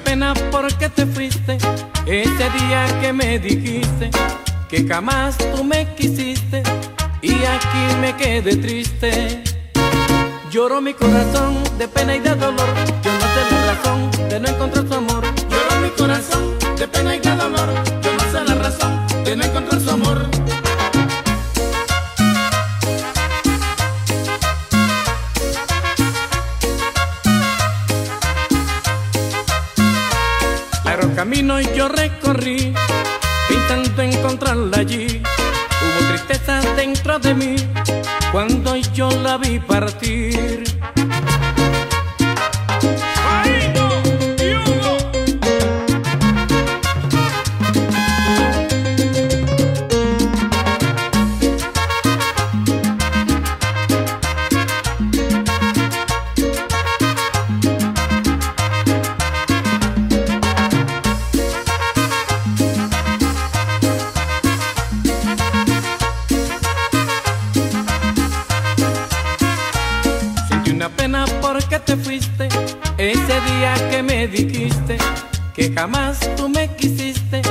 pena porque te fuiste ese día que me dijiste que jamás tú me quisiste y aquí me quedé triste. Lloro mi corazón de pena y de dolor, yo no la razón de no encontrar su amor. Lloro mi corazón de pena y de dolor, camino yo recorrí, intento encontrarla allí. Hubo tristeza dentro de mí cuando yo la vi partir. Una pena porque te fuiste ese día que me dijiste que jamás tú me quisiste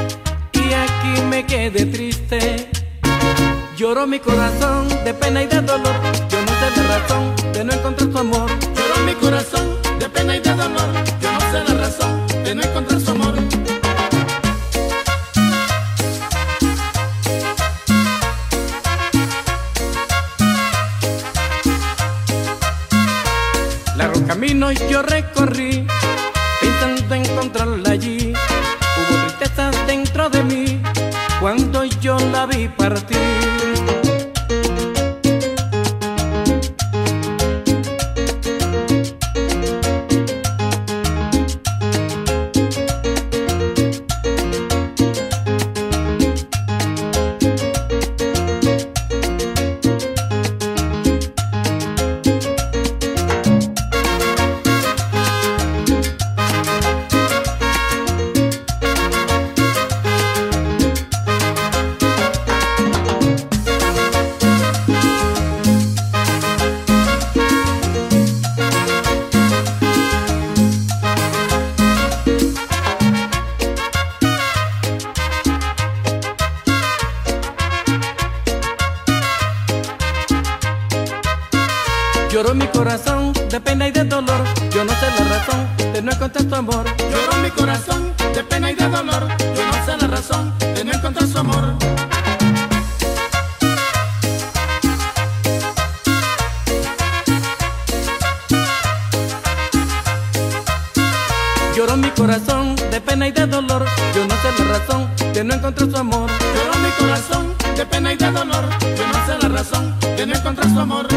y aquí me quedé triste. Lloró mi corazón de pena y de dolor, yo no sé la razón de no encontrar tu amor. Lloro mi corazón Largo camino yo recorrí, intentando encontrarla allí. Hubo tristeza dentro de mí cuando yo la vi partir. Lloró mi corazón de pena y de dolor, yo no sé la razón de no encontrar tu amor. Lloro mi corazón de pena y de dolor, yo no sé la razón de no encontrar su amor. Lloró mi corazón de pena y de dolor, yo no sé la razón de no encontrar su amor. Lloro mi corazón de pena y de dolor, yo no sé la razón de no encontrar su amor.